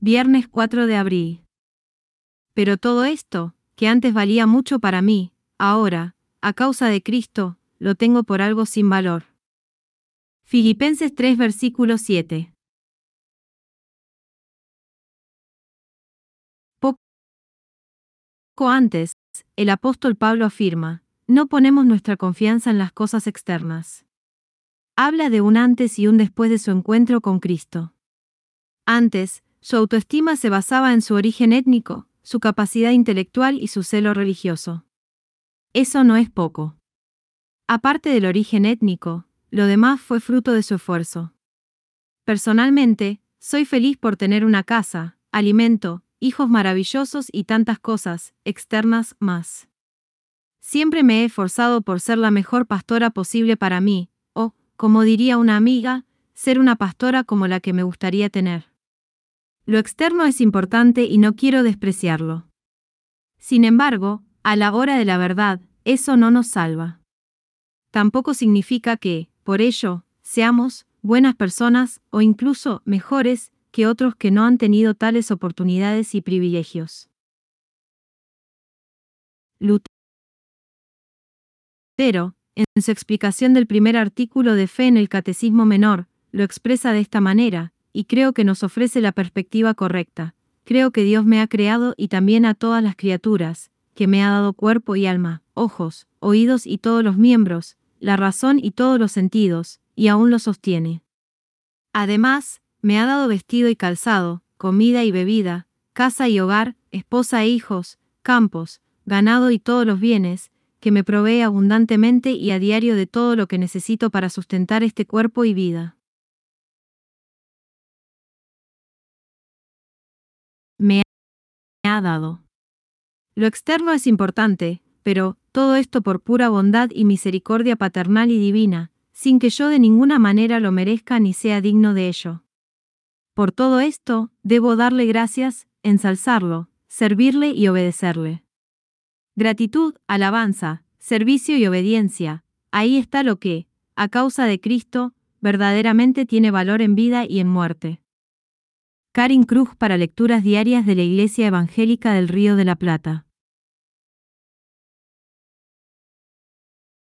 Viernes 4 de abril. Pero todo esto, que antes valía mucho para mí, ahora, a causa de Cristo, lo tengo por algo sin valor. Filipenses 3 versículo 7. Poco antes, el apóstol Pablo afirma, no ponemos nuestra confianza en las cosas externas. Habla de un antes y un después de su encuentro con Cristo. Antes, su autoestima se basaba en su origen étnico, su capacidad intelectual y su celo religioso. Eso no es poco. Aparte del origen étnico, lo demás fue fruto de su esfuerzo. Personalmente, soy feliz por tener una casa, alimento, hijos maravillosos y tantas cosas, externas, más. Siempre me he esforzado por ser la mejor pastora posible para mí, o, como diría una amiga, ser una pastora como la que me gustaría tener. Lo externo es importante y no quiero despreciarlo. Sin embargo, a la hora de la verdad, eso no nos salva. Tampoco significa que, por ello, seamos buenas personas o incluso mejores que otros que no han tenido tales oportunidades y privilegios. Lutero, en su explicación del primer artículo de fe en el Catecismo Menor, lo expresa de esta manera, y creo que nos ofrece la perspectiva correcta. Creo que Dios me ha creado y también a todas las criaturas, que me ha dado cuerpo y alma, ojos, oídos y todos los miembros, la razón y todos los sentidos, y aún lo sostiene. Además, me ha dado vestido y calzado, comida y bebida, casa y hogar, esposa e hijos, campos, ganado y todos los bienes, que me provee abundantemente y a diario de todo lo que necesito para sustentar este cuerpo y vida. Ha dado. Lo externo es importante, pero, todo esto por pura bondad y misericordia paternal y divina, sin que yo de ninguna manera lo merezca ni sea digno de ello. Por todo esto, debo darle gracias, ensalzarlo, servirle y obedecerle. Gratitud, alabanza, servicio y obediencia, ahí está lo que, a causa de Cristo, verdaderamente tiene valor en vida y en muerte. Karin Krug para lecturas diarias de la Iglesia Evangélica del Río de la Plata.